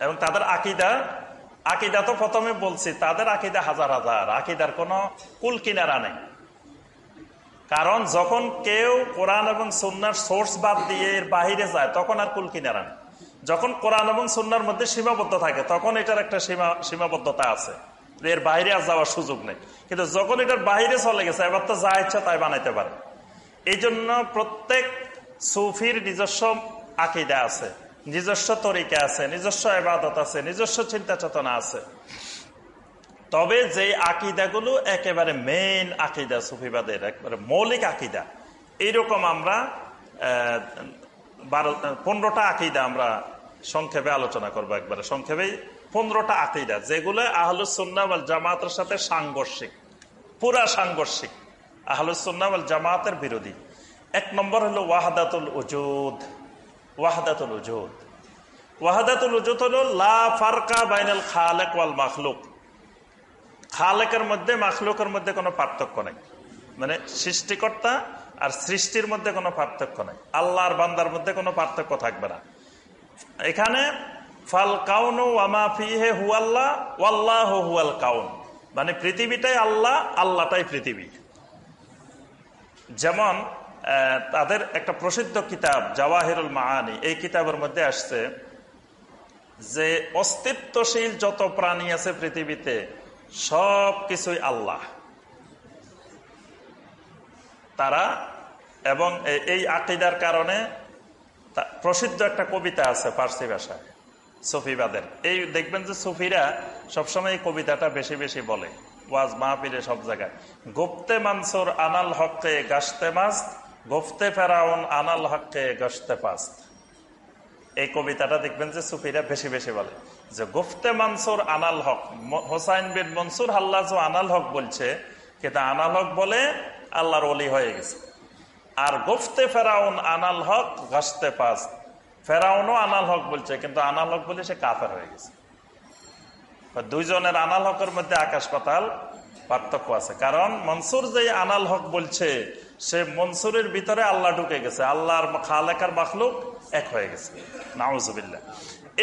এবং তাদের আকিদা আকিদা তো প্রথমে বলছি, তাদের আকিদা হাজার হাজার। আকিদার কোনো কুল কিনারা নেই। কারণ যখন কেউ কোরআন এবং সন্ন্যার সোর্স বাদ দিয়ে এর বাহিরে যায়, তখন আর কুল কিনারা নেই। যখন কোরআন এবং সন্ন্যার মধ্যে সীমাবদ্ধ থাকে, তখন এটার একটা সীমা সীমাবদ্ধতা আছে। এর বাইরে আর যাওয়ার সুযোগ নেই। কিন্তু যখন এটার বাইরে চলে গেছে, এবার তো যা ইচ্ছা তাই বানাইতে পারে। এই জন্য প্রত্যেক সুফির নিজস্ব আকিদা আছে, নিজস্ব তরিকা আছে, নিজস্ব এবাদত আছে, নিজস্ব চিন্তা চেতনা আছে। তবে যে আকিদাগুলো একেবারে মেইন আকিদা সুফিবাদের, একবারে মৌলিক আকিদা, এইরকম আমরা বারো, পনেরোটা আকিদা আমরা সংক্ষেপে আলোচনা করব একবারে। সংক্ষেপেই পনেরোটা আকিদা, যেগুলো আহলুসন্নাওয়াল জামাতের সাথে সাংঘর্ষিক, পুরা সাংঘর্ষিক। আহলুসন্নাওয়াল জামাতের বিরোধী। এক নম্বর হলো ওয়াহাদাতুল উজুদ ওয়াহাদাতুল উজুদ। ওয়াহাদাতুল উজুদ হলো লা ফারকা বাইনাল খালেক ওয়াল মাখলুক। খালেকের মধ্যে মাখলুকের মধ্যে কোনো পার্থক্য নেই। মানে সৃষ্টিকর্তা আর সৃষ্টির মধ্যে কোনো পার্থক্য নেই। আল্লাহর বান্দার মধ্যে কোনো পার্থক্য থাকবে না। এখানে ফাল কাউন হুয়াল্লাহ, ওয়াল্লাহ কাউন। মানে পৃথিবীটাই আল্লাহ, আল্লাহটাই পৃথিবী। যেমন তাদের একটা প্রসিদ্ধ কিতাব, জাওয়াহিরুল মাহানি এই কিতাবের মধ্যে আসছে যে অস্তিত্বশীল যত প্রাণী আছে পৃথিবীতে সব কিছুই আল্লাহ। তারা এবং এই আকিদার কারণে প্রসিদ্ধ একটা কবিতা আছে পার্সি ভাষায়। সফিবাদের এই দেখবেন যে সফিরা সবসময় কবিতাটা বেশি বেশি বলে। ওয়াজ মাহপিলে সব জায়গায়। গোপ্তে মানসুর আনাল হককে গাছতে মাস গোফতে ফেরাউন আনাল হককে গাছতে পাস্ত। এই কবিতাটা দেখবেন যে সুফিরা বেশি বেশি বলে। যে গোফতে মানসুর আনাল হক হোসাইন বিন মনসুর আল্লাহ আনাল হক বলছে, কিন্তু আনাল হক বলে আল্লাহর অলি হয়ে গেছে। আর গোফতে ফেরাউন আনাল হক গাছতে পাস ফেরাউনও আনাল হক বলছে, কিন্তু আনাল হক বলে সে কাফের হয়ে গেছে। দুইজনের আনাল হকের মধ্যে আকাশ পাতাল পার্থক্য আছে। কারণ মনসুর যে আনাল হক বলছে, সে মনসুরের ভিতরে আল্লাহ ঢুকে গেছে। আল্লাহর খালেকার মাখলুক এক হয়ে গেছে। নাউজুবিল্লা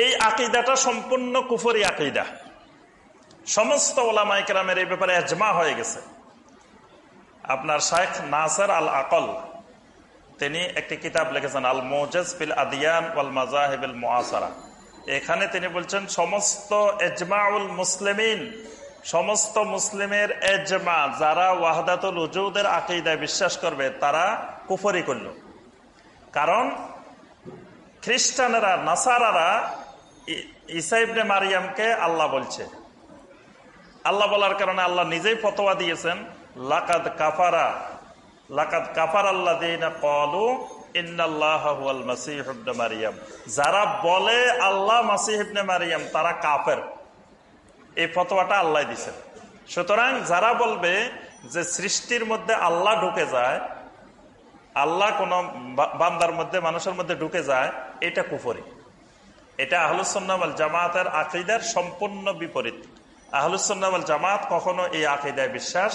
এই আকিদাটা সম্পূর্ণ কুফরি আকিদা। সমস্ত ওলামাইকেরামের এই ব্যাপারে এজমা হয়ে গেছে। আপনার শাইখ নাসার আল আকল তিনি একটি কিতাব লিখেছেন আল মোজেজ ফিল আদিয়ান ওয়াল মাজাহিবিল মোয়াসারা এখানে তিনি বলছেন, সমস্ত এজমাউল মুসলিমিন, সমস্ত মুসলিমের এজমা যারা ওয়াহাদাতুল উজুদের আকিদায় বিশ্বাস করবে, তারা কুফরি করল। কারণ খ্রিস্টানেরা, নাসারারা ইসাইবনে মারিয়ামকে আল্লাহ বলছে। আল্লাহ বলার কারণে আল্লাহ নিজেই ফতোয়া দিয়েছেন, লাকাদ কাফারা লাকাদ কাফার আল্লাহ কলু মারিয়াম। যারা বলে আল্লাহ মাসিহিবনে মারিয়াম, তারা কাফের। এই ফতোয়াটা আল্লাহ দিছেন সুতরাং যারা বলবে যে সৃষ্টির মধ্যে আল্লাহ ঢুকে যায়, আল্লাহ কোন বান্দার মধ্যে, মানুষের মধ্যে ঢুকে যায়, এটা কুফরি। এটা আহলুসন্নাল জামাতের আকিদার সম্পূর্ণ বিপরীত। আহলুসন্নাল জামাত কখনো এই আকিদায় বিশ্বাস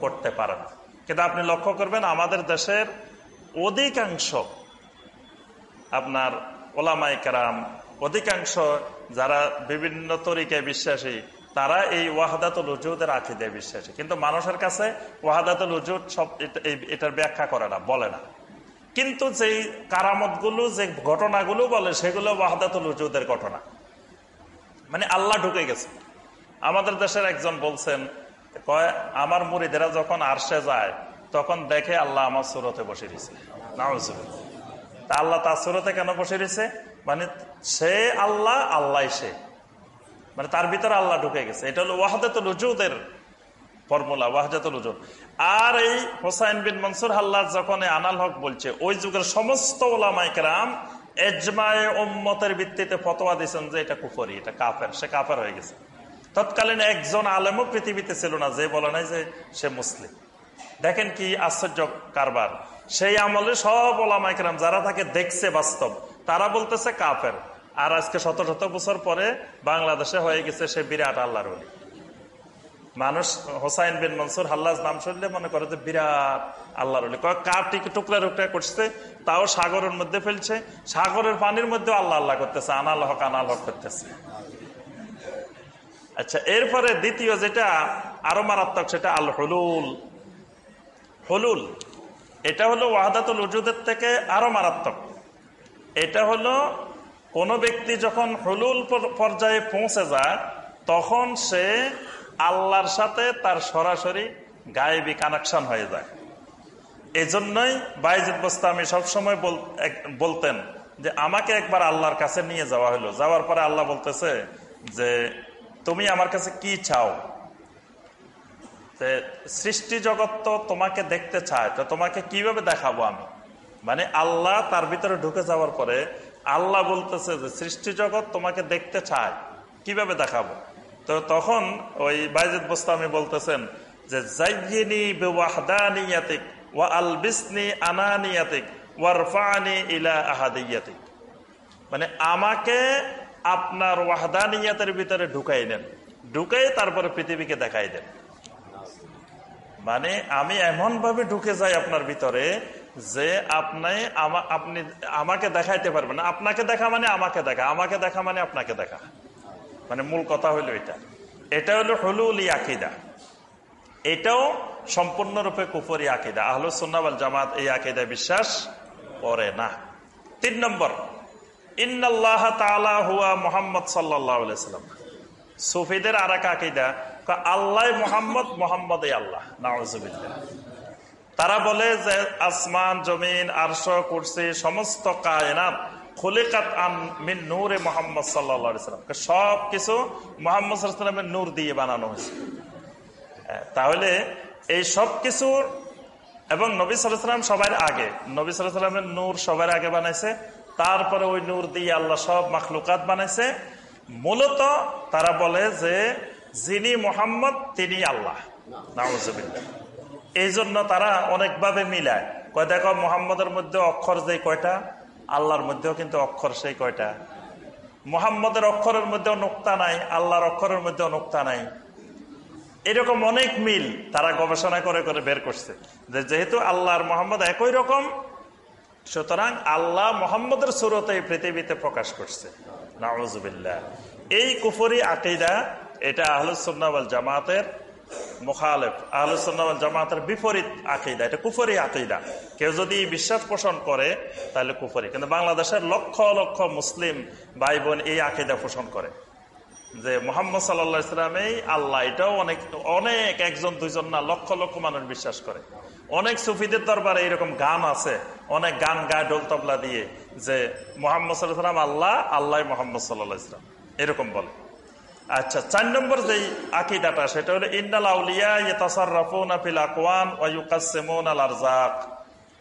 করতে পারে না। কিন্তু আপনি লক্ষ্য করবেন আমাদের দেশের অধিকাংশ আপনার ওলামাই কারাম, অধিকাংশ যারা বিভিন্ন তরিকায় বিশ্বাসী, তারা এই ওয়াহাদাতুল উজুদের আকিদায় বিশ্বাসী। কিন্তু মানুষের কাছে ওয়াহাদাতুল উজুদ সব এটার ব্যাখ্যা করে না, বলে না। কিন্তু যেই কারামতগুলো, যে ঘটনাগুলো বলে, সেগুলো ওয়াহাদাতুল উজুদের ঘটনা। মানে আল্লাহ ঢুকে গেছে। আমাদের দেশের একজন বলছেন কয়, আমার মুড়িদেরা যখন আরশে যায়, তখন দেখে আল্লাহ আমার সুরতে বসে দিছে তা আল্লাহ তার সুরতে কেন বসে দিছে মানে সে আল্লাহ আল্লাহ সে। মানে তার ভিতরে আল্লাহ ঢুকে গেছে। এটা হলো ওয়াহাদাতুল উজুদের ফর্মুলা, ওয়াহাদাতুল উজুদ। আর এই হোসাইন বিন মনসুর আল্লাহ যখন আনাল হক বলছে, ওই যুগের সমস্ত ওলামাইকরাম এজমায় ওম্মতের ভিত্তিতে ফতোয়া দিয়েছেন যে এটা কুফরি, এটা কাফের, সে কাফের হয়ে গেছে। তৎকালীন একজন আলেমও পৃথিবীতে ছিল না, যে বলে নাই যে সে মুসলিম। দেখেন কি আশ্চর্য কারবার। সেই আমলে সব ওলামাইকরাম যারা তাকে দেখছে বাস্তব। তারা বলতেছে কাফের। আর আজকে শত শত বছর পরে বাংলাদেশে হয়ে গেছে সে বিরাট আল্লাহর অলি মানুষ হোসাইন বিন মনসুর হাল্লাজ নাম শুনলে মনে করে যে বিরাট আল্লাহর অলি কয়, কার টিকে টুকরা টুকরা করছে? তাও সাগরের মধ্যে ফেলছে। সাগরের পানির মধ্যে আল্লাহ আল্লাহ করতেছে, আনাল হক আনাল হক করতেছে। আচ্ছা এরপরে দ্বিতীয় যেটা, আরও মারাত্মক সেটা আল হলুল হলুল এটা হলো ওয়াহাদাতুল উজুদের থেকে আরও মারাত্মক। এটা হলো কোন ব্যক্তি যখন হলুল পর্যায়ে পৌঁছে যায়, তখন সে আল্লাহর সাথে তার সরাসরি গায়েবী কানেকশন হয়ে যায়। এই জন্যই বাইজিদ আমি সবসময় বলতেন যে, আমাকে একবার আল্লাহর কাছে নিয়ে যাওয়া হলো। যাওয়ার পরে আল্লাহ বলতেছে যে তুমি আমার কাছে কি চাও? সৃষ্টি জগৎ তো তোমাকে দেখতে চায়, তো তোমাকে কীভাবে দেখাবো আমি? মানে আল্লাহ তার ভিতরে ঢুকে যাওয়ার পরে আল্লাহ বলতেছে যে সৃষ্টি জগৎ তোমাকে দেখতে চায়, কীভাবে দেখাবো? তো তখন ওই বাইজিদ বোস্তামি বলতেছেন যে ইলা মানে আমাকে আপনার ওয়াহদানিয়াতের ভিতরে ঢুকাই নেন ঢুকাই তারপরে পৃথিবীকে দেখাই দেন। মানে আমি এমন ভাবে ঢুকে যাই আপনার ভিতরে যে আপনি আপনি আমাকে দেখাইতে পারবেন আপনাকে দেখা মানে আমাকে দেখা। আমাকে দেখা মানে আপনাকে দেখা। মানে মূল কথা হইল এটা। এটা হলো হলুল আকিদা। এটাও সম্পূর্ণরূপে কুফরি আকিদা। আহলু সুন্নাবাল জামাত এই আকিদা বিশ্বাস করে না। তিন নম্বর ইন্নআল্লাহ হুয়া মোহাম্মদ আর মোহাম্মদ আল্লাহ তারা বলে যে, আসমান, জমিন, আরশ, কুরসি, সমস্ত কায়নাত খুলিকাত নূরে মোহাম্মদ সাল্লাম। সব কিছু মোহাম্মদ নূর দিয়ে বানানো হয়েছে। তাহলে এই সব কিছুর এবং নবী সাল্লাম সবার আগে, নবী সাল্লামের নূর সবার আগে বানাইছে। তারপরে ওই নূর দিয়ে আল্লাহ সব মাখলুকাত বানাইছে। মূলত তারা বলে যে, যিনি মোহাম্মদ, তিনি আল্লাহ। এই জন্য তারা অনেকভাবে মিলায়। কয়, দেখো, মোহাম্মদের মধ্যে অক্ষর যে কয়টা, আল্লাহর মধ্যেও কিন্তু অক্ষর সেই কয়টা। মোহাম্মদের অক্ষরের মধ্যেও নোক্তা নাই, আল্লাহর অক্ষরের মধ্যেও নোক্তা নাই। এরকম অনেক মিল তারা গবেষণা করে করে বের করছে। যে যেহেতু আল্লাহর মোহাম্মদ একই রকম সুতরাং আল্লাহ মোহাম্মদের সুরতে পৃথিবীতে প্রকাশ করছে। নাউজুবিল্লাহ। এই কুফরি আকিদা, এটা আহলুসন্নাওয়াল জামাতের মোখালেফ আহলুসন্নাওয়াল জামাতের বিপরীত আকিদা। এটা কুফরি আকিদা। কেউ যদি বিশ্বাস পোষণ করে, তাহলে কুফরি। কিন্তু বাংলাদেশের লক্ষ লক্ষ মুসলিম ভাই বোন এই আকিদা পোষণ করে। যে মোহাম্মদ সাল্লা ইসলামেই আল্লাহ এটাও অনেক অনেক, একজন, দুইজন না, লক্ষ লক্ষ মানুষ বিশ্বাস করে। অনেক সুফিদের দরবারে এরকম গান আছে, অনেক গান গায় ডোল তবলা দিয়ে যে মোহাম্মদ সাল্লাম আল্লাহ আল্লাহ মোহাম্মদ সাল্লাহ ইসলাম এরকম বলে। আচ্ছা চার নম্বর যেই আকিদাটা, সেটা হলো ইন্দাল আউলিয়া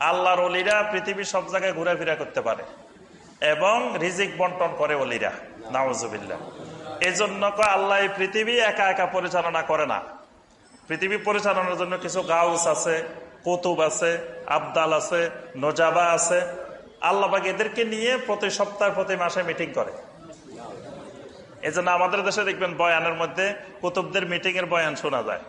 আল্লাহর অলিরা পৃথিবীর সব জায়গায় ঘুরাফেরা করতে পারে এবং রিজিক বন্টন করে অলিরা নাওজুবিল্লা এই জন্য আল্লাহ পৃথিবী একা একা পরিচালনা করে না। পৃথিবী পরিচালনার জন্য কিছু গাউস আছে কতুব আছে, আবদাল আছে, নজাবা আছে। আল্লাহবাগ এদেরকে নিয়ে প্রতি সপ্তাহ, প্রতি মাসে মিটিং করে। এই জন্য আমাদের দেশে দেখবেন বয়ানের মধ্যে কুতুবদের মিটিং এর বয়ান শোনা যায়।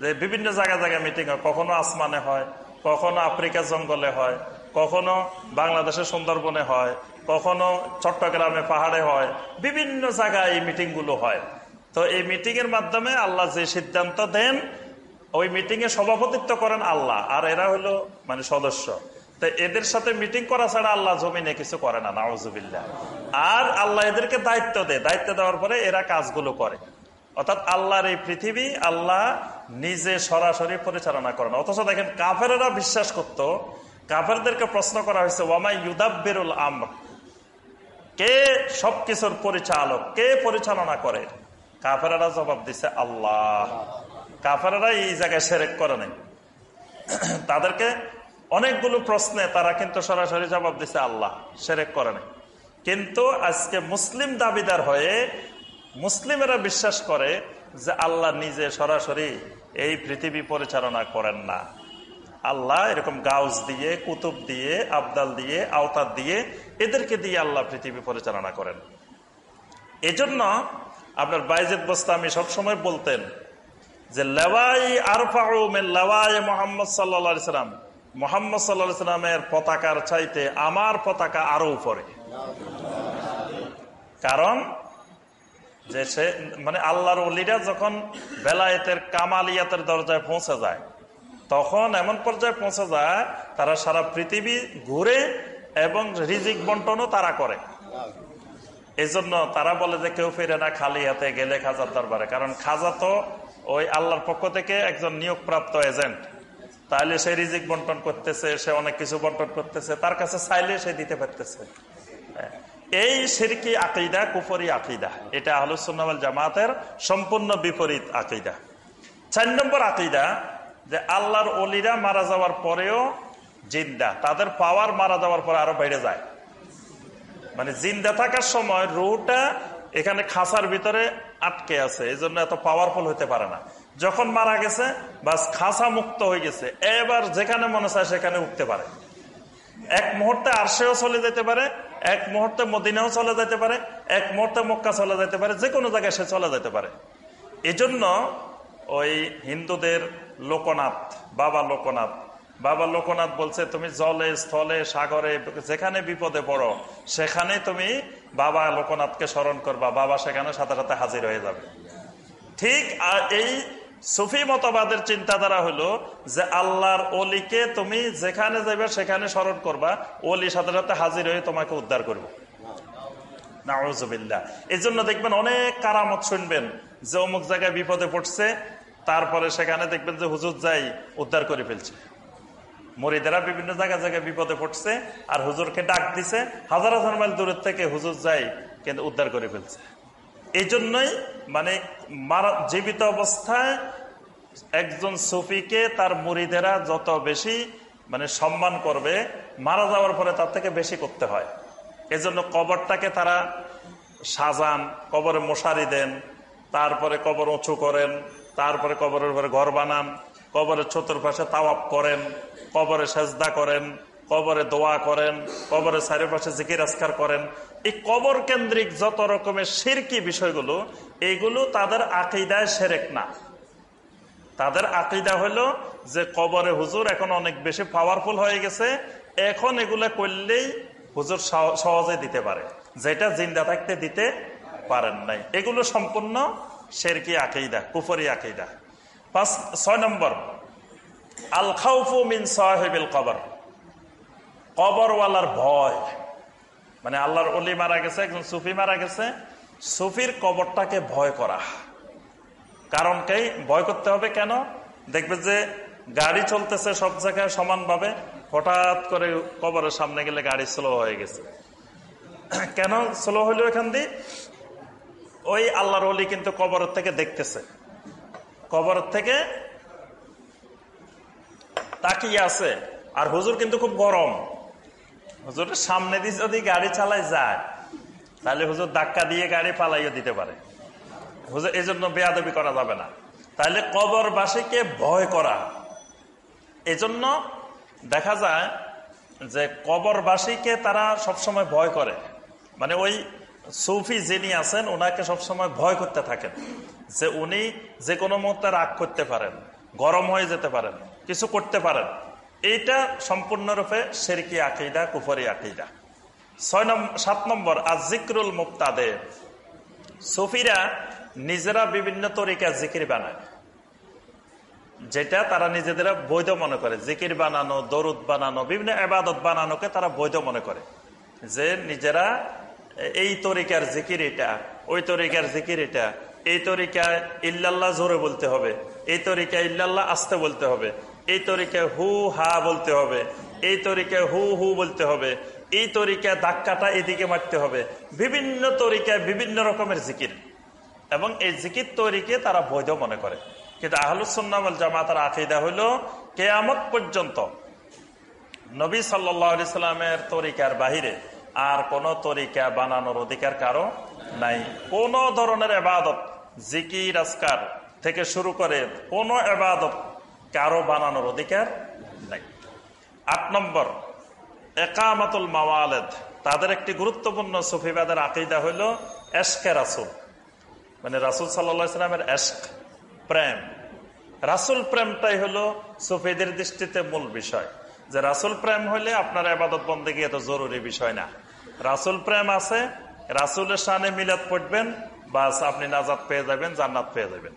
যে বিভিন্ন জায়গায় জায়গায় মিটিং হয়। কখনো আসমানে হয়, কখনো আফ্রিকা জঙ্গলে হয়, কখনো বাংলাদেশের সুন্দরবনে হয়, কখনো চট্টগ্রামে পাহাড়ে হয়। বিভিন্ন জায়গায় এই মিটিংগুলো হয়। তো এই মিটিং এর মাধ্যমে আল্লাহ যে সিদ্ধান্ত দেন ওই মিটিং এ সভাপতিত্ব করেন আল্লাহ, আর এরা হলো মানে সদস্য। এদের সাথে মিটিং করা ছাড়া আল্লাহ জমিনে কিছু করে না নওয়াজুবিল্লা আর আল্লাহ এদেরকে দায়িত্ব দেয়। দায়িত্ব দেওয়ার পরে এরা কাজগুলো করে। অর্থাৎ আল্লাহর এই পৃথিবী আল্লাহ নিজে সরাসরি পরিচালনা করেন। অথচ দেখেন কাফেরা বিশ্বাস করত, কাফেরদেরকে প্রশ্ন করা হয়েছে, ওয়ামাই ইউদাব্বিরুল আম কে সবকিছুর পরিচালক? কে পরিচালনা করে? কাফেরা জবাব দিছে, আল্লাহ। কাফেরা এই জায়গায় সেরেক করে নেই। তাদেরকে অনেকগুলো প্রশ্নে তারা কিন্তু সরাসরি জবাব দিছে, আল্লাহ সেরেক করে নেই। কিন্তু আজকে মুসলিম দাবিদার হয়ে মুসলিমেরা বিশ্বাস করে যে আল্লাহ নিজে সরাসরি এই পৃথিবী পরিচালনা করেন না। আল্লাহ এরকম গাউজ দিয়ে, কুতুব দিয়ে, আবদাল দিয়ে, আওতার দিয়ে এদেরকে দিয়ে আল্লাহ পৃথিবী পরিচালনা করেন। এজন্য আপনার বাইজেদ বস্তা আমি সবসময় বলতেন যে লেওয়াই আরফাউ লেওয়াই মোহাম্মদ সাল্লা সাল্লাম। মোহাম্মদ সাল্লা সাল্লামের পতাকার চাইতে আমার পতাকা আরও উপরে। কারণ যে সে মানে আল্লাহর অলিরা যখন বেলায়েতের কামালিয়াতের দরজায় পৌঁছে যায়, তখন এমন পর্যায়ে পৌঁছে যায়, তারা সারা পৃথিবী ঘুরে এবং রিজিক বন্টনও তারা করে। এই জন্য তারা বলে যে কেউ ফিরে না খালি হাতে গেলে খাজার দরবারে। কারণ খাজা তো ওই আল্লাহর পক্ষ থেকে একজন নিয়োগপ্রাপ্ত এজেন্ট। তাহলে সে রিজিক বন্টন করতেছে, সে অনেক কিছু বন্টন করতেছে, তার কাছে চাইলে সে দিতে পারতেছে। এই সিরকি আকিদা, কুফরি আকিদা, এটা আহলুসুন্নাল জামাতের সম্পূর্ণ বিপরীত আকিদা। চার নম্বর আকিদা, যে আল্লাহর অলিরা মারা যাওয়ার পরেও জিন্দা, তাদের পাওয়ার মারা যাওয়ার পরে আরও বেড়ে যায়। মানে জিন্দা থাকার সময় রুটা এখানে খাসার ভিতরে আটকে আছে এই জন্য এত পাওয়ারফুল হতে পারে না। যখন মারা গেছে, বাস খাসা মুক্ত হয়ে গেছে। এবার যেখানে মনে চায় সেখানে উঠতে পারে। এক মুহূর্তে আরশেও চলে যেতে পারে, এক মুহূর্তে মদিনাও চলে যেতে পারে, এক মুহূর্তে মক্কা চলে যেতে পারে যে কোনো জায়গায় সে চলে যেতে পারে। এজন্য ওই হিন্দুদের লোকনাথ, বাবা লোকনাথ বাবা লোকনাথ বলছে, তুমি জলে, স্থলে, সাগরে, যেখানে বিপদে পড়ো, সেখানে তুমি বাবা লোকনাথকে স্মরণ করবা। বাবা সেখানে সাথে সাথে হাজির হয়ে যাবে। ঠিক, আর এই সুফি মতবাদের চিন্তাধারা হলো যে আল্লাহর অলিকে তুমি যেখানে যাবে সেখানে স্মরণ করবা। অলি সাথে সাথে হাজির হয়ে তোমাকে উদ্ধার করবে। নাউজবিল্লা এই জন্য দেখবেন অনেক কারামত শুনবেন যে অমুক জায়গায় বিপদে পড়ছে, তারপরে সেখানে দেখবেন যে হুজুর যাই উদ্ধার করে ফেলছে। মরিদেরা বিভিন্ন জায়গায় জায়গায় বিপদে পড়ছে, আর হুজুরকে ডাক দিছে। হাজার হাজার মাইল দূরের থেকে হুজুর যাই কিন্তু উদ্ধার করে ফেলছে। এই জন্যই মানে মারা জীবিত অবস্থায় একজন সুফিকে তার মুড়িদেরা যত বেশি মানে সম্মান করবে, মারা যাওয়ার পরে তার থেকে বেশি করতে হয়। এজন্য কবরটাকে তারা সাজান, কবরে মশারি দেন, তারপরে কবর উঁচু করেন, তারপরে কবরের উপরে ঘর বানান কবরের চতুর্পাশে তাওয়াপ করেন, কবরে সেজদা করেন, কবরে দোয়া করেন, কবরের চারিপাশে জিকির আসকার করেন। এই কবর কেন্দ্রিক যত রকমের সিরকি বিষয়গুলো, এগুলো তাদের আকিদায় সেরেক না। তাদের আকিদা হলো যে কবরে হুজুর এখন অনেক বেশি পাওয়ারফুল হয়ে গেছে, এখন এগুলা করলেই হুজুর সহজে দিতে পারে। যেটা জিন্দা থাকতে দিতে পারেন নাই। এগুলো সম্পূর্ণ শেরকি আকিদা, কুফরি আকিদা। পাঁচ, ছয় নম্বর। আল খাউফু মিন সাহেবিল কবর। কবরওয়ালার ভয়। মানে আল্লাহর অলি মারা গেছে, একজন সুফি মারা গেছে। সুফির কবরটাকে ভয় করা। কারণ কে? ভয় করতে হবে কেন? দেখবে যে গাড়ি চলতেছে সব জায়গায় সমানভাবে। হঠাৎ করে কবরের সামনে গেলে গাড়ি স্লো হয়ে গেছে। কেন? স্লো হইল এখান দিয়ে। ওই আল্লাহর অলি কিন্তু কবরের থেকে দেখতেছে। কবরের থেকে তাকিয়ে আছে। আর হুজুর কিন্তু খুব গরম। হুজুরের সামনে দিয়ে যদি গাড়ি চালায় যায়, তাহলে হুজুর ধাক্কা দিয়ে গাড়ি পালাইও দিতে পারে। হুজুর এই জন্য বেয়াদবি করা যাবে না। তাহলে কবরবাসীকে ভয় করা। এজন্য দেখা যায় যে কবরবাসীকে তারা সবসময় ভয় করে। মানে ওই সুফি যিনি আছেন, ওনাকে সবসময় ভয় করতে থাকেন। যে উনি যে কোনো মুহূর্তে রাগ করতে পারেন, গরম হয়ে যেতে পারেন, কিছু করতে পারেন, এইটা সম্পূর্ণরূপে সেরকি আকিদা, কুফরি আকিদা। ছয় নম্বর সাত নম্বর আজিক্রুল মুক্তাদের সুফিরা নিজেরা বিভিন্ন তরিকা জিকির বানায়, যেটা তারা নিজেদের বৈধ মনে করে। জিকির বানানো, দরুদ বানানো, বিভিন্ন আবাদত বানানোকে তারা বৈধ মনে করে। যে নিজেরা এই তরিকার জিকির এটা, ওই তরিকার জিকির এটা এই তরিকায় ইল্লাল্লাহ জোরে বলতে হবে। এই তরিকায় ইল্লাল্লাহ আসতে বলতে হবে। এই তরিকায় হু, হা বলতে হবে। এই তরিকায় হু হু বলতে হবে। এই তরিকায় ধাক্কাটা এদিকে মারতে হবে। বিভিন্ন তরিকায় বিভিন্ন রকমের জিকির। এবং এই জিকির তৈরিকে তারা বৈধ মনে করে। কিন্তু আহলুসন্নাম জামাতার আকিদা হইল, কেয়ামত পর্যন্ত নবী সাল্লামের তরিকার বাহিরে আর কোন তরিকা বানানোর অধিকার কারও নাই। কোন ধরনের এবাদত জিকির আসকার থেকে শুরু করে কোন এবাদত কারও বানানোর অধিকার নাই। আট নম্বর, একামাতুল মাওয়ালেদ। তাদের একটি গুরুত্বপূর্ণ সুফিবাদের আকিদা হইল এশকে রাসুল। মানে রাসুল সাল্লা সাল্লামের এশক প্রেম। রাসুল প্রেমটাই হলো সুফিদের দৃষ্টিতে মূল বিষয়। যে রাসুল প্রেম হলে আপনার আবাদত বন্দে এত জরুরি বিষয় না। রাসুল প্রেম আছে, রাসুলের সামনে মিলাদ পড়বেন বাস আপনি নাজাদ পেয়ে যাবেন, জান্নাত পেয়ে যাবেন।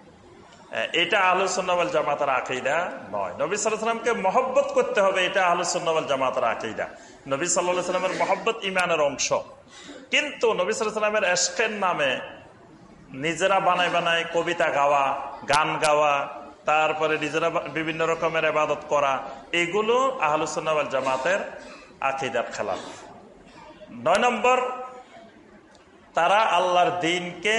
এটা আলোচনাবল জামাতার আকিদা নয়। নবী সাল্লামকে মহব্বত করতে হবে, এটা আলোচনাবল জামাতার আকিদা। নবী সাল্লাহ সাল্লামের মহব্বত ইমানের অংশ। কিন্তু নবী সাল্লামের এসকের নামে নিজেরা বানায় বানায় কবিতা গাওয়া, গান গাওয়া, তারপরে নিজেরা বিভিন্ন রকমের আবাদত করা, এগুলো আহলুসুন্নাওয়াল জামাতের আকিদার খেলাফ। নয় নম্বর তারা আল্লাহর দিনকে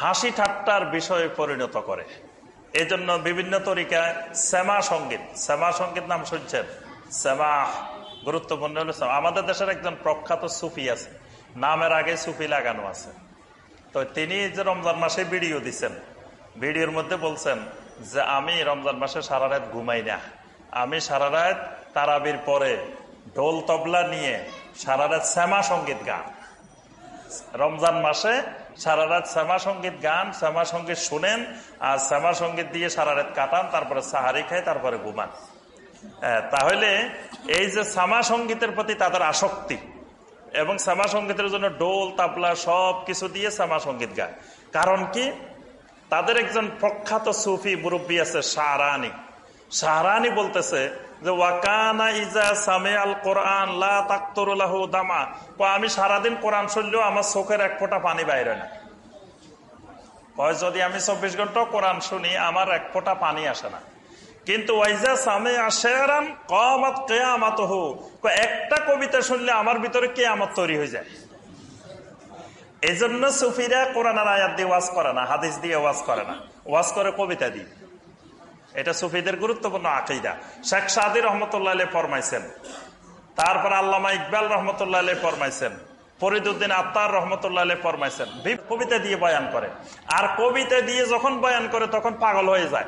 হাসি ঠাট্টার বিষয়ে পরিণত করে। এই জন্য বিভিন্ন তরিকায় শ্যামা সংগীত। শ্যামা সংগীত নাম শুনছেন? শ্যামা, গুরুত্বপূর্ণ হলো আমাদের দেশের একজন প্রখ্যাত সুফি আছে। নামের আগে সুফি লাগানো আছে। তো তিনি যে রমজান মাসে ভিডিও দিচ্ছেন ভিডিওর মধ্যে বলছেন যে, আমি রমজান মাসে সারা রাত ঘুমাই না। আমি সারা রাত তারাবির পরে ঢোল তবলা নিয়ে সারা রাত শ্যামা সংগীত গান। রমজান মাসে সারা রাত শ্যামা সংগীত গান, শ্যামা সংগীত শুনেন, আর শ্যামা সংগীত দিয়ে সারা রাত কাটান, তারপরে সাহারি খায়, তারপরে ঘুমান। তাহলে এই যে শ্যামা সঙ্গীতের প্রতি তাদের আসক্তি এবং শ্যামা সঙ্গীতের জন্য ডোল তাবলা সব কিছু দিয়ে শ্যামা সংগীত গায়। কারণ কি? তাদের একজন প্রখ্যাত সুফি মুরব্বী আছে শাহরানি। শাহরানি বলতেছে যে, ওয়াকানা ইজা সামে আল কোরআন তাক্তরুল্লাহ দামা আমি সারাদিন কোরআন শুনলেও আমার চোখের এক ফোঁটা পানি বাইরে না। কয়, যদি আমি চব্বিশ ঘণ্টা কোরআন শুনি, আমার এক ফোঁটা পানি আসে না। কিন্তু সামে একটা কবিতা শুনলে আমার ভিতরে কেয়ামত তৈরি হয়ে যায়। এই জন্য সুফিরা কোরআনার আয়াত দিয়ে ওয়াজ করে না, হাদিস দিয়ে ওয়াজ করে না। ওয়াজ করে কবিতা দিয়ে। এটা সুফিদের গুরুত্বপূর্ণ আকিদা। শেখ সাদি রহমতুল্লাহ ফরমাইছেন। তারপর আল্লামা ইকবাল রহমতুল্লাহ ফরমাইছেন। ফরিদুদ্দিন আত্মার রহমতুল্লাহ ফরমাইছেন। কবিতা দিয়ে বয়ান করে। আর কবিতা দিয়ে যখন বয়ান করে, তখন পাগল হয়ে যায়।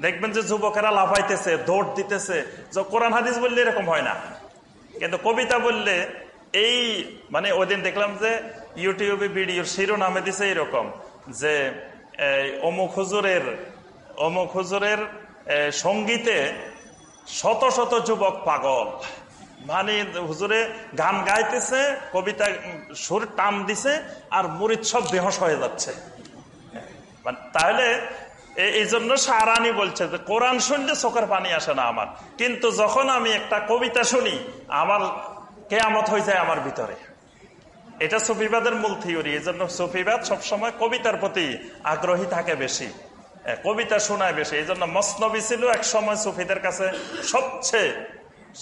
দেখবেন যে যুবকেরা লাফাইতেছে, দৌড় দিতেছে। যে কোরআন, হাদিস বললে এরকম হয় না। কিন্তু কবিতা বললে এই মানে ওই দিন দেখলাম যে ইউটিউবে ভিডিওর শিরোনামে দিছে এরকম যে অমুক হুজুরের অমুক হুজুরের সঙ্গীতে শত শত যুবক পাগল। মানে হুজুরে গান গাইতেছে, কবিতা সুর টান দিছে, আর মুরিদ সব বেহস হয়ে যাচ্ছে। মানে তাহলে এই জন্য সারানি বলছে যে, কোরআন শুনলে চোখের পানি আসে না আমার। কিন্তু যখন আমি একটা কবিতা শুনি, আমার কেয়ামত হয়ে যায় আমার ভিতরে। এটা সফিবাদের মূল থিওরি এই জন্য সফিবাদ সবসময় কবিতার প্রতি আগ্রহী থাকে বেশি। কবিতা শোনায় বেশি। এই জন্য মসনবী ছিল এক সময় সুফিদের কাছে সবচেয়ে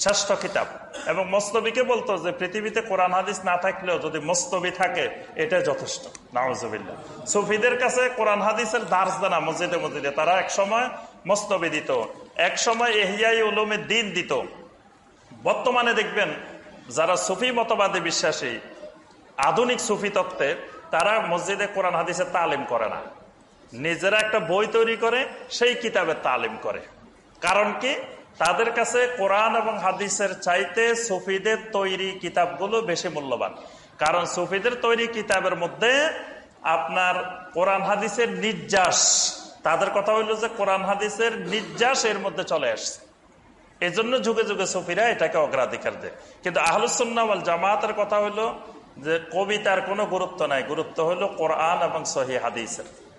শ্রেষ্ঠ কিতাব এবং মস্তবিকে বলতো যে, পৃথিবীতে কোরআন হাদিস না থাকলেও যদি মস্তবি থাকে, এটা যথেষ্ট। নাওজবিল্লা সুফিদের কাছে কোরআন হাদিসের দার্স দানা মসজিদে মসজিদে। তারা এক সময় মস্তবি দিত, এক সময় এহিয়াই উলুমে দিন দিত। বর্তমানে দেখবেন, যারা সুফি মতবাদে বিশ্বাসী, আধুনিক সুফি তত্ত্বে, তারা মসজিদে কোরআন হাদিসের তালিম করে না। নিজেরা একটা বই তৈরি করে, সেই কিতাবের তালিম করে। কারণ কি? তাদের কাছে কোরআন এবং হাদিসের চাইতে সুফিদের তৈরি কিতাবগুলো বেশি মূল্যবান। কারণ সুফিদের তৈরি কিতাবের মধ্যে আপনার কোরআন হাদিসের নির্যাস, তাদের কথা হইল যে কোরআন হাদিসের নির্যাস এর মধ্যে চলে আসছে। এই জন্য যুগে যুগে সুফিরা এটাকে অগ্রাধিকার দেয়। কিন্তু আহলুসুন্নাওয়াল জামাতের কথা হইল যে কবিতার কোনো গুরুত্ব নাই। গুরুত্ব হইল কোরআন এবং সহি হাদিসের।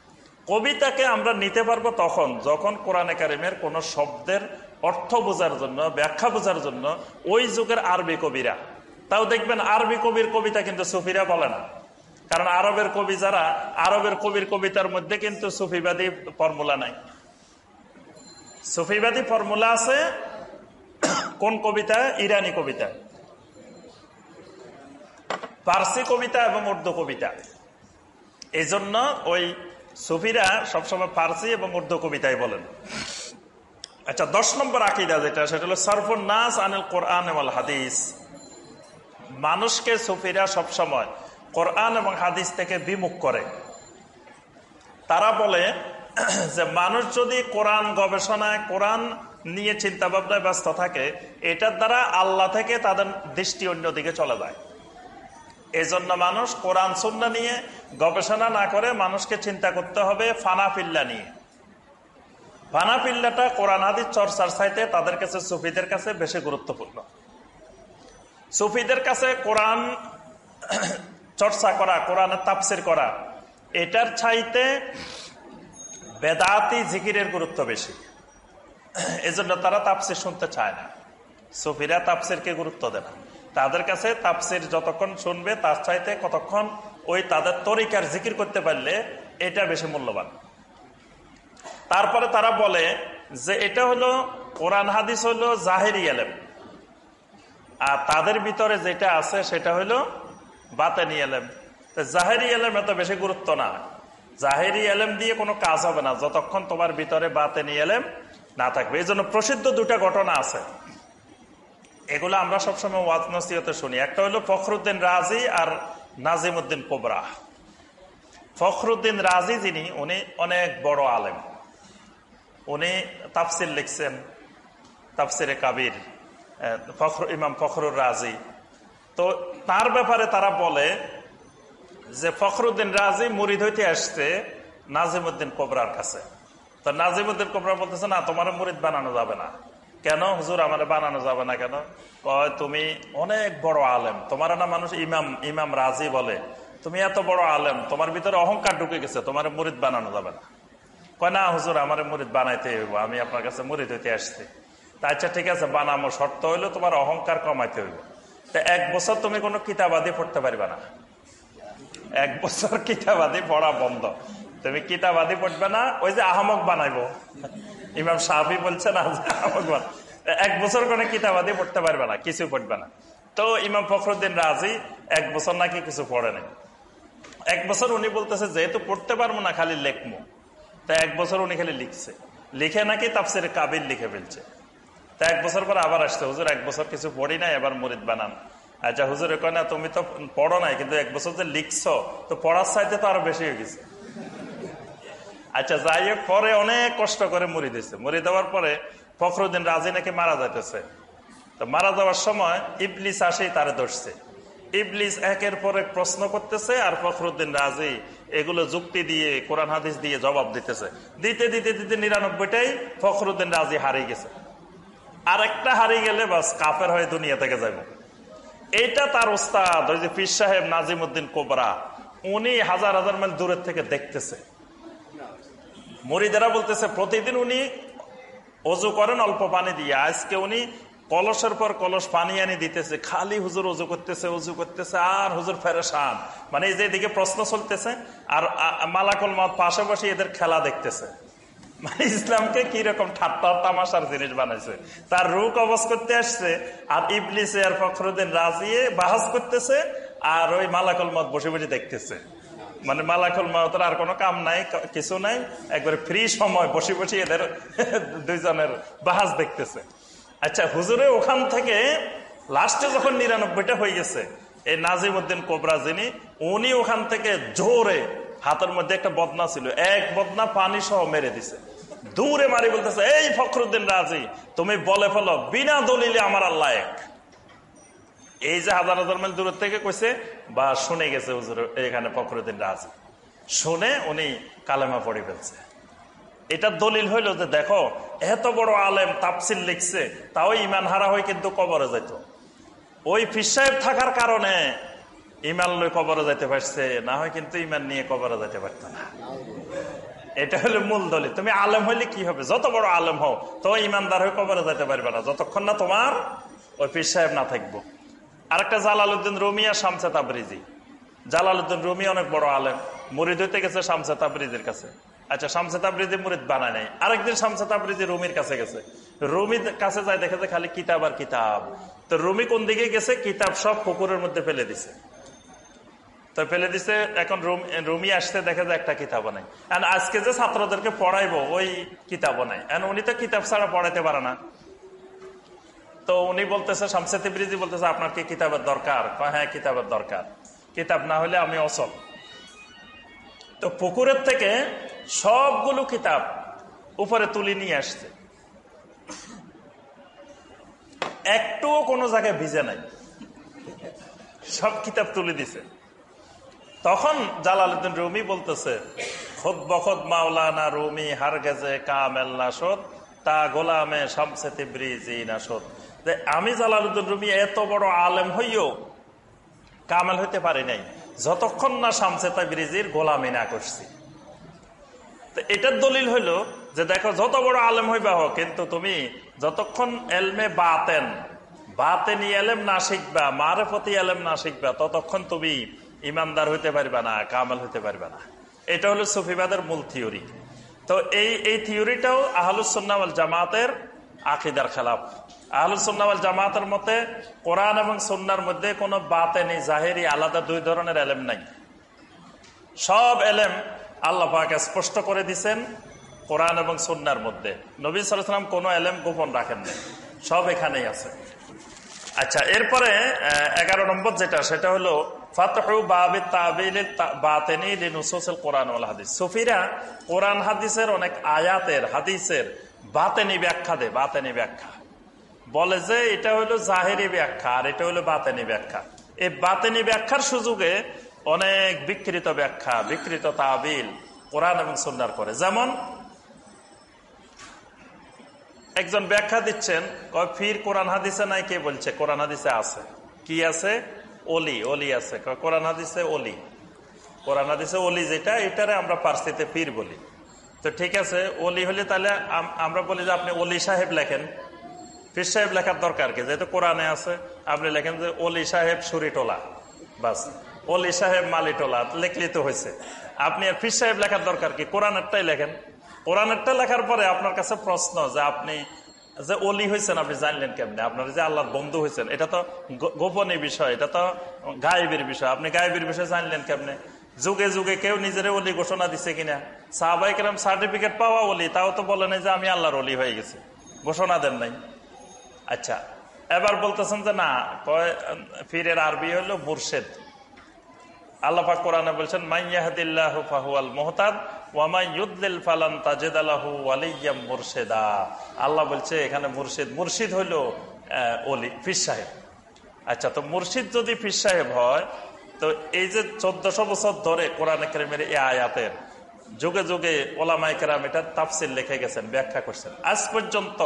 কবিতাকে আমরা নিতে পারব তখন, যখন কোরআনে কারিমের কোন শব্দের অর্থ বোঝার জন্য, ব্যাখ্যা বোঝার জন্য ওই যুগের আরবি কবিরা। তাও দেখবেন আরবি কবির কবিতা কিন্তু সুফিরা বলে না। কারণ আরবের কবি যারা, আরবের কবির কবিতার মধ্যে কিন্তু সুফিবাদী ফর্মুলা নাই। সুফিবাদী ফর্মুলা আছে কোন কবিতা? ইরানি কবিতা। পার্সি কবিতা এবং উর্দু কবিতা। এই জন্য ওই সুফিরা সবসময় ফার্সি এবং উর্দু কবিতায় বলেন। আচ্ছা দশ নম্বর আকিদা যেটা, সেটা হলো সরফুল নাস আনিল কোরআন এবং হাদিস। মানুষকে সুফিরা সবসময় কোরআন এবং হাদিস থেকে বিমুখ করে। তারা বলে যে মানুষ যদি কোরআন গবেষণায়, কোরআন নিয়ে চিন্তা ভাবনায় ব্যস্ত থাকে, এটার দ্বারা আল্লাহ থেকে তাদের দৃষ্টি অন্যদিকে চলে যায়। এজন্য মানুষ কোরআন, সুন্না নিয়ে গবেষণা না করে মানুষকে চিন্তা করতে হবে ফানাফিল্লা নিয়ে। ফানা পিল্লাটা কোরআন, হাদিস চর্চার চাইতে তাদের কাছে, সুফিদের কাছে বেশি গুরুত্বপূর্ণ। সুফিদের কাছে কোরআন চর্চা করা, কোরআনের তাপসির করা, এটার চাইতে বেদাতি জিকিরের গুরুত্ব বেশি। এজন্য তারা তাপসির শুনতে চায় না। সুফিরা তাপসিরকে গুরুত্ব দেয় না। তাদের কাছে তাপসির যতক্ষণ শুনবে, তার চাইতে কতক্ষণ ওই তাদের তরিকার জিকির করতে পারলে এটা বেশি মূল্যবান। তারপরে তারা বলে যে এটা হলো কোরআন হাদিস হলো জাহেরি এলেম। আর তাদের ভিতরে যেটা আছে সেটা হলো বাতেনি এলেম। জাহেরি এলেম এত বেশি গুরুত্ব না। জাহেরি এলেম দিয়ে কোনো কাজ হবে না। যতক্ষণ তোমার ভিতরে বাতেনি এলেম না থাকবে। এই জন্য প্রসিদ্ধ দুটা ঘটনা আছে। এগুলো আমরা সবসময় ওয়াজ নসিহতে শুনি। একটা হলো ফখরুদ্দিন রাজি আর নাজিম উদ্দিন কোবরা। ফখরুদ্দিন রাজি যিনি, উনি অনেক বড় আলেম। উনি তাফসির লিখছেন, তাফসিরে কাবির ফখর, ইমাম ফখরুর রাজি। তো তার ব্যাপারে তারা বলে যে ফখরুদ্দিন রাজি মুরিদ হইতে আসছে নাজিমুদ্দিন কোবরার কাছে। তো নাজিমুদ্দিন কোবরা বলতেছে, না তোমার মুরিদ বানানো যাবে না। কেন? হুজুর, আমার বানানো যাবে না কেন? কয়, তুমি অনেক বড় আলেম। তোমার না মানুষ ইমাম ইমাম রাজি বলে। তুমি এত বড় আলেম, তোমার ভিতরে অহংকার ঢুকে গেছে, তোমার মুরিদ বানানো যাবে না। কয়, না হুজুর, আমার মুরিদ বানাইতে হইব, আমি আপনার কাছে মুরিদ হইতে আসছি। তা আচ্ছা ঠিক আছে, বানামো, শর্ত হইল তোমার অহংকার কমাইতে হইব। তা এক বছর তুমি কোনো কিতাবাদি পড়তে পারবে না। এক বছর কিতাবাদি পড়া বন্ধ। তুমি কিতাবাদি পড়বে না, ওই যে আহমক বানাইবো। ইমাম সাহাবি বলছে না যে আহমক বান এক বছর কোনো কিতাবাদি পড়তে পারবে না, কিছু পড়বে না। তো ইমাম ফখরুদ্দিন রাজি, এক বছর নাকি কিছু পড়ে নাই। এক বছর উনি বলতেছে, যেহেতু পড়তে পারব না, খালি লেখমো তা এক বছর উনি খালি লিখছে। লিখে নাকি তাপসের কাবিল লিখে ফেলছে। তা এক বছর পর আবার আসছে, হুজুর, এক বছর কিছু পড়ি নাই, এবার মরিদ বানান। আচ্ছা হুজুর কয়, না, তুমি তো পড়ো নাই, কিন্তু এক বছর যে লিখছ, তো পড়ার চাইতে তো আরও বেশি হয়ে গেছে। আচ্ছা যাই পরে অনেক কষ্ট করে মরি দিয়েছে। মরি দেওয়ার পরে ফখরুদ্দিন রাজি নাকি মারা যাইতেছে? তো মারা যাওয়ার সময় ইবলিস আসেই তারে ধরছে। ইবলিস একের পর এক প্রশ্ন করতেছে আর ফখরুদ্দিন রাজি এগুলো যুক্তি দিয়ে, কোরআন হাদিস দিয়ে জবাব দিতেছে। দিতে দিতে দিতে নিরানব্বইটাই ফখরুদ্দিন রাজি হারিয়ে গেছে। আর একটা হারিয়ে গেলে বাস কাফের হয়ে দুনিয়া থেকে যাবে এইটা তার ওস্তাদ, ওই যে পীর সাহেব নাজিম উদ্দিন কোবরা, উনি হাজার হাজার মাইল দূরের থেকে দেখতেছে। মরিদারা বলতেছে, প্রতিদিন উনি অজু করেন অল্প পানি দিয়ে। আজকে উনি কলসের পর কলস পানি আনি দিতেছে। খালি হুজুর অজু করতেছে অজু করতেছে, আর হুজুর ফেরেশান। মানে এই যে এদিকে প্রশ্ন চলতেছে, আর মালাকল মত পাশে বসে এদের খেলা দেখতেছে। মানে ইসলামকে কি রকম ঠাট্টা তামাশার জিনিস বানাইছে। তার রু কবচ করতে আসছে, আর ইবলিসে আর ফখরুদ্দিন রাজিয়ে বাহাজ করতেছে, আর ওই মালাকল মত বসে বসে দেখতেছে। মানে মালাকুল মাহতের আর কোনো কাম নাই কিছু নাই। একবারে ফ্রি সময় বসে বসে এদের দুইজনের বাহাজ দেখতেছে। আচ্ছা হুজুরে ওখান থেকে লাস্টে যখন নিরানব্বইটা হয়ে গেছে, এই নাজিম উদ্দিন কোবরা যিনি, উনি ওখান থেকে জোরে হাতের মধ্যে একটা বদনা ছিল। এক বদনা পানি সহ মেরে দিছে। দূরে মারি বলতেছে, এই ফখরুদ্দিন রাজি, তুমি বলে ফেলো, বিনা দলিলে আমার আল্লাহ এক। এই যে হাজার হাজার মাইল দূরের থেকে কইছে, বা শুনে গেছে হুজুর, এখানে ফখরুদ্দিন রাজি। শুনে উনি কালেমা পড়ে ফেলছে। এটা দলিল হইল যে দেখো, এত বড় আলেম তাপসিল লিখছে, তাও ইমান হারা হয়ে কিন্তু কবরে যাইত। ওই ফির সাহেব থাকার কারণে ইমান লই কবরে যাইতে পারছে, না হয় কিন্তু ইমান নিয়ে কবরে যাইতে পারত না। এটা হলো মূল দলিল। তুমি আলেম হইলে কি হবে? যত বড় আলেম হও তো ইমানদার হয়ে কবরে যাইতে পারবে না। যতক্ষণ না তোমার ওই ফির সাহেব না থাকব। আরেকটা জালালউদ্দিন রুমি আর শামসা তাবরিজি। জালালউদ্দিন রুমি অনেক বড় আলেম। মুরিদ হইতে গেছে শামসা তাবরিজির কাছে। আচ্ছা শামসা তাবরিজি মুরিদ বানায় নাই। আরেকদিন শামসা তাবরিজি রুমির কাছে গেছে। রুমির কাছে যায় দেখে যে খালি কিতাব আর কিতাব। তো রুমি কোন দিকে গেছে? কিতাব সব পুকুরের মধ্যে ফেলে দিছে। তো ফেলে দিছে, এখন রুমি আসতে দেখে যে একটা কিতাবও নাই। আজকে যে ছাত্রদেরকে পড়াইবো, ওই কিতাবও নাই। উনি তো কিতাব ছাড়া পড়াইতে পারে না। তো উনি বলতেছে শামসাতি ব্রিজি বলতেছে, আপনার কি কিতাবের দরকার? হ্যাঁ কিতাবের দরকার। কিতাব না হলে আমি অসল তো পুকুরের থেকে সবগুলো কিতাব উপরে তুলে নিয়ে আসছে। একটুও কোনো জায়গায় ভিজে নাই। সব কিতাব তুলে দিছে। তখন জালালুদ্দিন রুমি বলতেছে, খুদ বখদ মাওলানা রুমি হার গেজে কামেল নাসদ, তা গোলামে শামসে তিব্রিজি নাসদ। আমি জালালুদ্দিন রুমি এত বড় আলেম হইও কামেল হইতে পারি নাই। যতক্ষণ না শামসে তাবরিজির গোলামি না করছি। তো এটার দলিল হইল যে দেখো, যত বড় আলেম হইবা হোক কিন্তু তুমি যতক্ষণ এলমে বাতেন, বাতেনি এলেম না শিখবা, মারেফতি এলেম না শিখবা, ততক্ষণ তুমি ইমানদার হইতে পারবা না, কামাল হইতে পারবা না। এটা হলো সুফিবাদের মূল থিওরি। তো এই এই থিওরিটাও আহলুসন্নাওয়াল জামাতের আকিদার খেলাফ। আহলুসন্নাওয়াল জামাতের মতে কোরআন এবং সন্ন্যার মধ্যে কোনো বাতেনি জাহেরি, আলাদা দুই ধরনের এলেম নাই। সব এলেম আল্লাহ পাকে স্পষ্ট করে দিছেন কোরআন এবং সন্ন্যার মধ্যে। নবী সালাম কোনো এলেম গোপন রাখেন নাই। সব এখানেই আছে। আচ্ছা এরপরে এগারো নম্বর যেটা, সেটা হলো কোরআন হাদিসের অনেক আয়াতের, হাদিসের বাতেনি ব্যাখ্যা দে, বাতেনি ব্যাখ্যা। বলে যে এটা হলো জাহেরি ব্যাখ্যা, আর এটা হলো বাতেনি ব্যাখ্যা। এই বাতেনি ব্যাখ্যার সুযোগে অনেক বিকৃত ব্যাখ্যা, বিকৃত তাবিল কোরআন এবং সুন্নার করে যেমন, একজন ব্যাখ্যা দিচ্ছেন ফির কোরআন হাদিসে নাই, কে বলছে? কোরআন হাদিসে আছে। কি আছে? অলি অলি আছে। কোরআন হাদিসে অলি। কোরআন হাদিসে অলি যেটা, এটারে আমরা পার্সিতে পীর বলি। তো ঠিক আছে অলি হলে তাহলে আমরা বলি যে আপনি অলি সাহেব লেখেন। পীর সাহেব লেখার দরকার কি? যেহেতু কোরআনে আছে, আপনি লেখেন যে অলি সাহেব সুরিটোলা বাস অলি সাহেব মালিটোলা লেখলি তো হয়েছে। আপনি আর পীর সাহেব লেখার দরকার কি? কোরআনেরটাই লেখেন। কোরআনেরটা লেখার পরে আপনার কাছে প্রশ্ন যে আপনি যে অলি হয়েছেন, আপনি জানলেন কেমনে? আপনার যে আল্লাহর বন্ধু হয়েছেন, এটা তো গোপনীয় বিষয়, এটা তো গায়েবের বিষয়। আপনি গায়েবের বিষয় জানলেন কেমনে? যুগে যুগে কেউ নিজের অলি ঘোষণা দিছে কিনা। সাহবাই কেরাম সার্টিফিকেট পাওয়া অলি, তাও তো বলে নাই যে আমি আল্লাহর অলি হয়ে গেছি। ঘোষণা দেন নাই। আচ্ছা এবার বলতেছেন যে না, কয় ফিরের আরবি হলো মুর্শেদ। আল্লাহাক কোরআনে বলছেন মাইয়াহদিল্লাহ ফাহুয়াল মোহতাদ ওয়ামাইয়ুদ্দিল ফালান তাজেদ আলাহু ওয়ালিয়াম মুর্শেদা। আল্লাহ বলছে, এখানে মুর্শিদ মুর্শিদ হইল অলি ফির সাহেব। আচ্ছা তো মুর্শিদ যদি ফির সাহেব হয় তো এই যে চোদ্দশো বছর ধরে কোরআন কেরামের এই আয়াতের যুগে যুগে ওলামাই কেরাম এটা তাফসির লিখে গেছেন, ব্যাখ্যা করছেন। আজ পর্যন্ত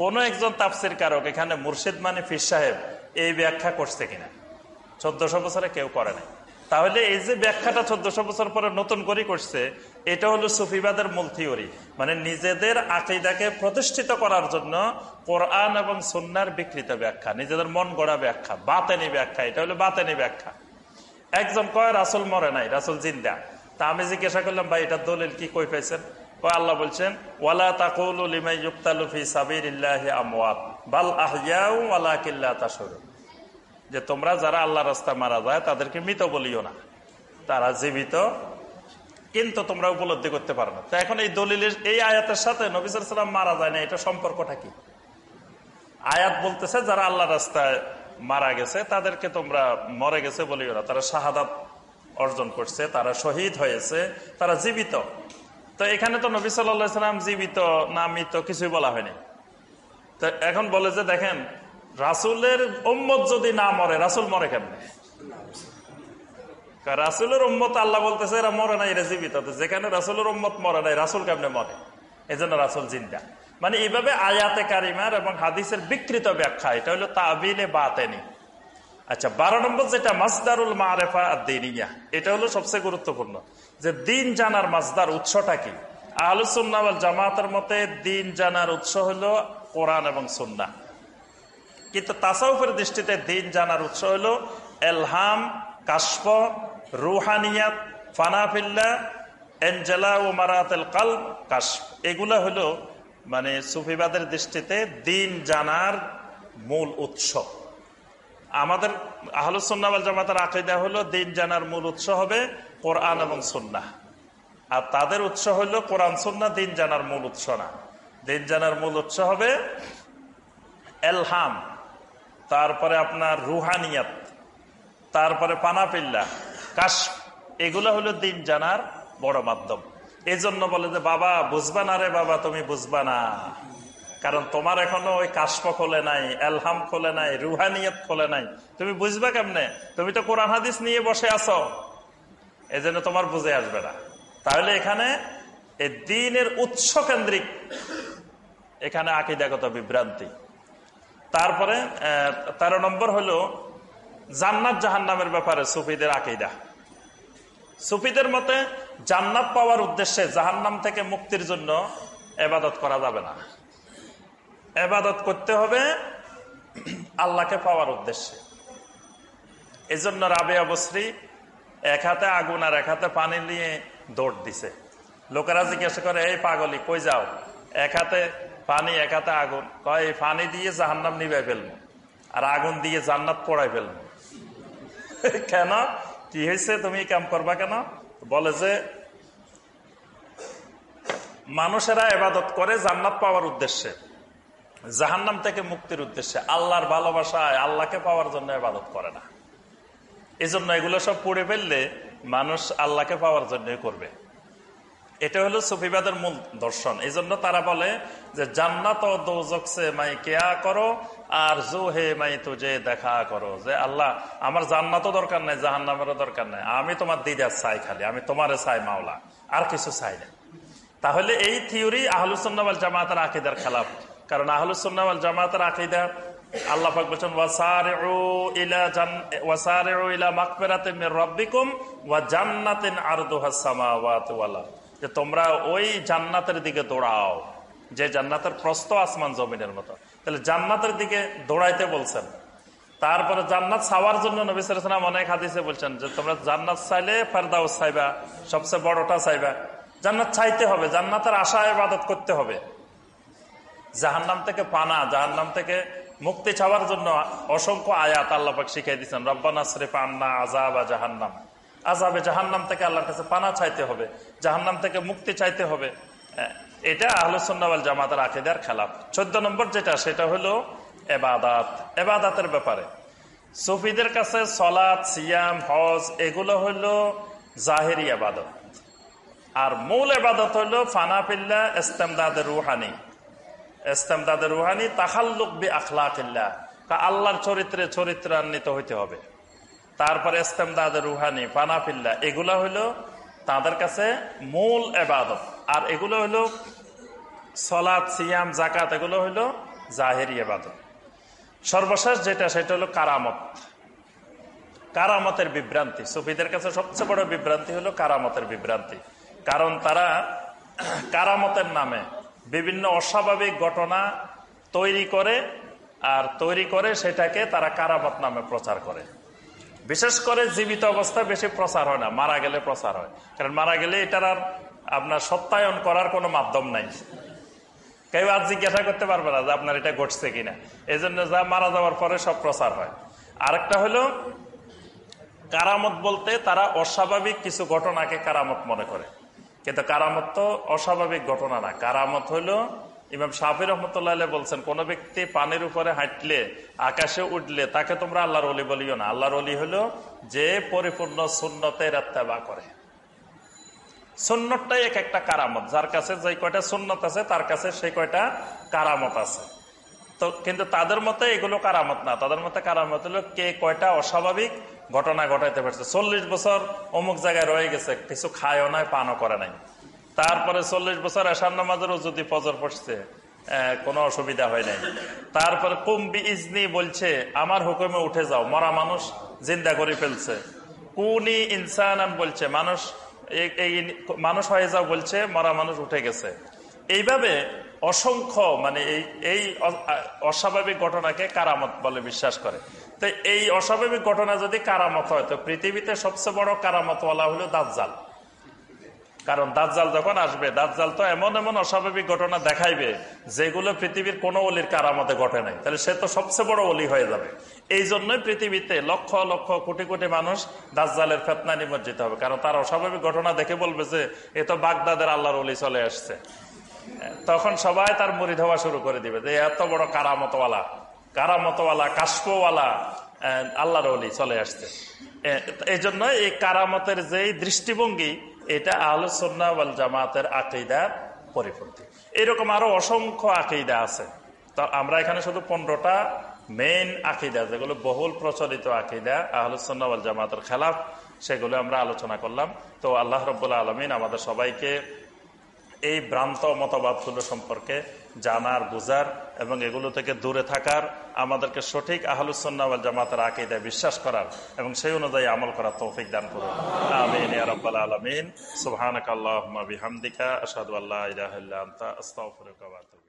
কোন একজন তাফসির কারক এখানে মুর্শিদ মানে ফির সাহেব এই ব্যাখ্যা করছে কিনা? চোদ্দশো বছরে কেউ করে নাই। তাহলে এই যে ব্যাখ্যাটা চোদ্দশো বছর পরে নতুন করে করছে, এটা হলো সুফিবাদের মূল থিওরি। মানে নিজেদের আকিদাকে প্রতিষ্ঠিত করার জন্য কোরআন এবং সন্ন্যার বিকৃত ব্যাখ্যা, নিজেদের মন গড়া ব্যাখ্যা, বাতেনি ব্যাখ্যা, এটা হলো বাতেনি ব্যাখ্যা। একজন কয়, রাসুল মরে নাই, রাসুল জিন্দা। তা আমি জিজ্ঞাসা করলাম, ভাই এটা দলিল কি? কই পাইছেন? কয়, আল্লাহ বলছেন, ওয়ালা ইউক্তালুফি সাবির আমওয়াত, বাল আহিয়াউ ওয়ালা কিল্লা তাসরু যে তোমরা যারা আল্লাহ রাস্তা মারা যায়, তাদেরকে মৃত বলিও না। তারা জীবিত, কিন্তু তোমরা উপলব্ধি করতে পারো না। তো এখন এই দলিলের, এই আয়াতের সাথে নবিসের সালাম মারা যায় না এটা সম্পর্কটা কি? আয়াত বলতেছে, যারা আল্লাহ রাস্তায় মারা গেছে, তাদেরকে তোমরা মরে গেছে বলিও না। তারা শাহাদাত অর্জন করছে, তারা শহীদ হয়েছে, তারা জীবিত। তো এখানে তো নবী সাল্লাম জীবিত না মৃত কিছুই বলা হয়নি। তো এখন বলে যে, দেখেন, রাসুলের উম্মত যদি না মরে, রাসুল মরে কেমনে? রাসুলের উম্মত, আল্লাহ বলতেছে, এরা মরে নাই, এরা জীবিত। যেখানে রাসুলের উম্মত মরে নাই, রাসুল কেমনে মরে? এই রাসুল জিন্দা। মানে এইভাবে আয়াতে কারিমার এবং হাদিসের বিকৃত ব্যাখ্যা, এটা হলো তাবিলে বাতেনি। আচ্ছা বারো নম্বর যেটা, মাসদারুল মারেফা দিনিয়া এটা হলো সবচেয়ে গুরুত্বপূর্ণ, যে দিন জানার মাসদার উৎসটা কি? আহলুসুন্নাওয়াল জামাতের মতে দিন জানার উৎস হলো কোরআন এবং সুন্না। কিন্তু তাসাউফের দৃষ্টিতে দিন জানার উৎস হলো এলহাম, কাশফ, রুহানিয়াত, ফানাফিল্লা, এনজেলা ও মারাতেল কাল কাশফ। এগুলা হলো মানে সুফিবাদের দৃষ্টিতে দিন জানার মূল উৎস। আমাদের আহলুসন্নাওয়াল জামাতের আকিদা হলো দিন জানার মূল উৎস হবে কোরআন এবং সন্না আর তাদের উৎস হলো কোরআন সন্না দিন জানার মূল উৎস না। দিন জানার মূল উৎস হবে এলহাম, তারপরে আপনার রুহানিয়াত, তারপরে পানাপিল্লা কাশ এগুলো হলো দিন জানার বড় মাধ্যম। এই জন্য বলে যে, বাবা, বুঝবা না রে বাবা, তুমি বুঝবা না। কারণ তোমার এখনও ওই কাশপ খোলে নাই, এলহাম খোলে নাই, রুহানিয়ত খোলে নাই। তুমি বুঝবা কেমনে? তুমি তো কোরআন হাদিস নিয়ে বসে আছো। এই জন্য তোমার বুঝে আসবে না। তাহলে এখানে এই দিনের উৎস কেন্দ্রিক এখানে আকিদাগত বিভ্রান্তি। তারপরে তেরো নম্বর হলো জান্নাত জাহান্নামের ব্যাপারে সুফিদের আকিদা। সুফিদের মতে জান্নাত পাওয়ার উদ্দেশ্যে জাহান্নাম থেকে মুক্তির জন্য এবাদত করা যাবে না। এবাদত করতে হবে আল্লাহকে পাওয়ার উদ্দেশ্যে। এই জন্য রাবে অবশ্রী এক হাতে আগুন আর এক হাতে পানি নিয়ে দৌড় দিছে। লোকেরা জিজ্ঞাসা করে, এই পাগলি, কই যাও? এক হাতে পানি, এক হাতে আগুন। কয়, এই পানি দিয়ে জাহান্নাম নিবে ফেলব আর আগুন দিয়ে জান্নাত পড়াই ফেলব। কেন? কি হয়েছে তুমি কাম করবা কেন? বলে যে, মানুষেরা এবাদত করে জান্নাত পাওয়ার উদ্দেশ্যে, জাহান্নাম থেকে মুক্তির উদ্দেশ্যে, আল্লাহর ভালোবাসায় আল্লাহকে পাওয়ার জন্য এবাদত করে না। এই জন্য এগুলো সব পড়ে ফেললে মানুষ আল্লাহকে পাওয়ার জন্য করবে। এটা হলো সুফিবাদের মূল দর্শন। এই জন্য তারা বলে যে, জান্নাত দোজকসে মাই কেয়া করো আর জো হে মাই তুজে দেখা করো যে আল্লাহ, আমার জান্নাতও দরকার নাই, জাহান্নামেরও দরকার নাই। আমি তোমার দিদার চাই খালি, আমি তোমারে চাই মাওলা, আর কিছু চাই না তাহলে এই থিওরি আহলুসন্নাওয়াল জামাতের আকিদার খেলাফ কারণ আহলুসন্নাওয়াল জামাতের আকিদা, আল্লাহ বলছেন যে তোমরা ওই জান্নাতের দিকে দৌড়াও, যে জান্নাতের প্রস্ত আসমান জমিনের মতো। তাহলে জান্নাতের দিকে দৌড়াইতে বলছেন। তারপরে জান্নাত চাওয়ার জন্য নবী সালাম অনেক হাদিসে বলছেন যে, তোমরা জান্নাত চাইলে ফেরদাউস চাইবা, সবচেয়ে বড়টা চাইবা। জান্নাত চাইতে হবে, জান্নাতের আশা ইবাদত করতে হবে। জাহান্নাম থেকে পানা, জাহান্নাম থেকে মুক্তি চাওয়ার জন্য অসংখ্য আয়াত আল্লাপাক শিখিয়ে দিচ্ছেন রব্বানা শরীফ আন্না আজাব জাহান্নাম। আজাবে জাহান্নাম থেকে আল্লাহর কাছে পানা চাইতে হবে, জাহান্নাম থেকে মুক্তি চাইতে হবে। এটা আহলুসন্নাওয়াল জামাতের আকিদার খেলাফ। চোদ্দ নম্বর যেটা, সেটা হলো এবাদাত। এবাদাতের ব্যাপারে। সুফিদের কাছে সলাদ সিয়াম, হজ, এগুলো হলো জাহেরি আবাদত আর মূল এবাদত হলো ফানাফিল্লা ইস্তেমদাদ রুহানি। ইস্তেমদাদ রুহানি তাহাল্লুক বি আখলাকিল্লা আল্লাহর চরিত্রে চরিত্রান্বিত হইতে হবে। তারপরে ইস্তেমদাদ রুহানি, ফানাফিল্লা, এগুলো হলো তাদের কাছে মূল এবাদত। আর এগুলো হলো সলাদ সিয়াম জাকাত এগুলো হলো জাহেরি এবাদত সর্বশেষ যেটা, সেটা হলো কারামত। কারামতের বিভ্রান্তি। সুফিদের কাছে সবচেয়ে বড় বিভ্রান্তি হলো কারামতের বিভ্রান্তি। কারণ তারা কারামতের নামে বিভিন্ন অস্বাভাবিক ঘটনা তৈরি করে, আর তৈরি করে সেটাকে তারা কারামত নামে প্রচার করে। বিশেষ করে জীবিত অবস্থায় বেশি প্রচার হয় না, মারা গেলে প্রচার হয়। কারণ মারা গেলে এটার আর আপনার সত্যায়ন করার কোনো মাধ্যম নাই। কেউ আজ জিজ্ঞাসা করতে পারবে না যে আপনার এটা ঘটছে কিনা। এই জন্য যা মারা যাওয়ার পরে সব প্রচার হয়। আরেকটা হলো, কারামত বলতে তারা অস্বাভাবিক কিছু ঘটনাকে কারামত মনে করে। কিন্তু কারামত তো অস্বাভাবিক ঘটনা না। কারামত হলো, ইমাম শাহির রহমতুল্লাহ বলছেন, কোন ব্যক্তি পানির উপরে হাঁটলে, আকাশে উঠলে, তাকে তোমরা আল্লাহর অলি বলিও না। আল্লাহর অলি হলো যে পরিপূর্ণ সুন্নতের আত্মাবা করে। সুন্নতটাই এক একটা কারামত। যার কাছে যে কয়টা সুন্নত আছে, তার কাছে সেই কয়টা কারামত আছে। তো কিন্তু তাদের মতে এগুলো কারামত না। তাদের মতে কারামত হলো কে কয়টা অস্বাভাবিক ঘটনা ঘটাইতে পারছে। চল্লিশ বছর অমুক জায়গায় রয়ে গেছে, কিছু খায়ও নাই, পানও করে নাই। তারপরে চল্লিশ বছর এসার নামাজেরও যদি পজর পড়ছে কোনো অসুবিধা হয় নাই। তারপরে কুম্বি ইজনি বলছে, আমার হুকুমে উঠে যাও, মরা মানুষ জিন্দা করে ফেলছে। কুনি ইনসান বলছে, মানুষ এই মানুষ হয়ে যাও বলছে, মরা মানুষ উঠে গেছে। এইভাবে অসংখ্য মানে এই এই অস্বাভাবিক ঘটনাকে কারামত বলে বিশ্বাস করে। তো এই অস্বাভাবিক ঘটনা যদি কারামত হয়, তো পৃথিবীতে সবচেয়ে বড় কারামতওয়ালা হলো দাজ্জাল। কারণ দাজ্জাল যখন আসবে, দাজ্জাল তো এমন এমন অস্বাভাবিক ঘটনা দেখাইবে, যেগুলো পৃথিবীর কোনো অলির কারামতে ঘটে নাই। তাহলে সে তো সবচেয়ে বড় অলি হয়ে যাবে। এই জন্যই পৃথিবীতে লক্ষ লক্ষ কোটি কোটি মানুষ দাজ্জালের ফেতনা নিমজ্জিত হবে, কারণ তার অস্বাভাবিক ঘটনা দেখে বলবে যে, এ তো বাগদাদের আল্লাহর অলি চলে আসছে। তখন সবাই তার মুড়ি ধোয়া শুরু করে দিবে যে, এত বড় কারামতওয়ালা কারামতওয়ালা কাশপওয়ালা আল্লাহর অলি চলে আসছে। এই জন্য এই কারামতের যেই দৃষ্টিভঙ্গি এটা আহল ওয়াল জামাতের আকিদার পরিপন্থী। এরকম আরও অসংখ্য আকিদা আছে। তো আমরা এখানে শুধু পনেরোটা মেইন আকিদা, যেগুলো বহুল প্রচলিত আকিদা আহলুসন্না জামাতের খেলাফ, সেগুলো আমরা আলোচনা করলাম। তো আল্লাহ রব্বুল্লা আলমিন আমাদের সবাইকে এই ভ্রান্ত মতবাদগুলো সম্পর্কে জানার বুঝার এবং এগুলো থেকে দূরে থাকার, আমাদেরকে সঠিক আহলুসন্নাওয়াল জামাতের আকিদায় বিশ্বাস করার এবং সেই অনুযায়ী আমল করার তৌফিক দান করুন। আমিন ইয়া আলমিন। সুবহানাকাল্লাহুম্মা বিহামদিকা, আশহাদু আল্লা ইলাহা ইল্লা